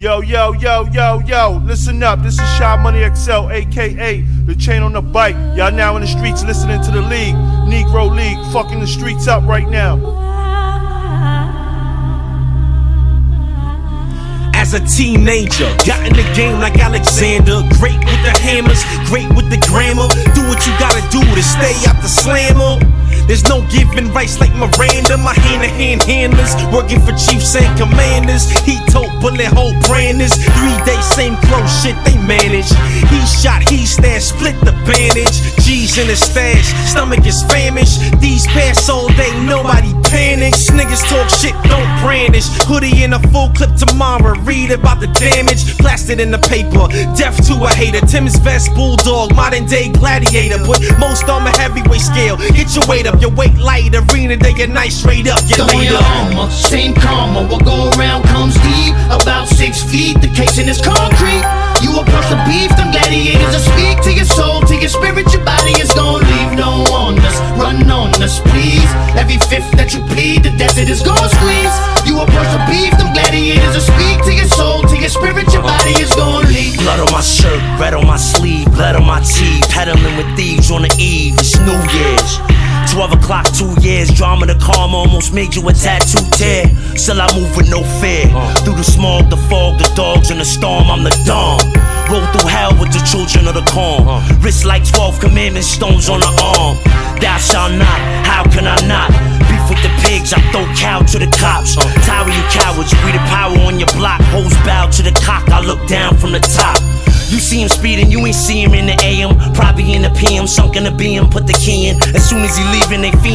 Yo, yo, yo, yo, yo, listen up. This is Shy Money XL, aka the chain on the bike. Y'all now in the streets listening to the league, Negro League, fucking the streets up right now. As a teenager, got in the game like Alexander. Great with the hammers, great with the grammar. Do what you gotta do to stay out the slammer. There's no giving rights like Miranda. My hand to hand handlers, working for chiefs and commanders. He told bullet hole branders. Three days, same clothes, shit they manage. He shot, he stashed, split the bandage. G's in the stash, stomach is famished. These pass all day, nobody panics. Niggas talk shit, don't brandish. Hoodie in a full clip tomorrow, read about the damage. Plastered in the paper, death to a hater. Tim's vest, bulldog, modern day gladiator. Put most on the heavyweight scale. Get your weight up, your weight light. Arena day and night straight up. Get laid your up. armor, same karma. What go around comes deep. About six feet, the casing is concrete. You approach the beef, them gladiators will speak to your soul, Blood on my shirt, red on my sleeve, blood on my teeth. Peddling with thieves on the eve. It's New Year's. 12 o'clock, two years. Drama the calm almost made you a tattoo tear. Still, I move with no fear. Through the smog, the fog, the dogs, and the storm, I'm the dawn. Roll through hell with the children of the corn. Wrist like 12 commandment stones on the arm. Thou shalt not, how can I not? Beef with the pigs, I throw cow to the cops. Tower you cowards, we the power Him speeding, you ain't see him in the AM. Probably in the PM, sunk in the BM, put the key in. As soon as he leaving, they fiend.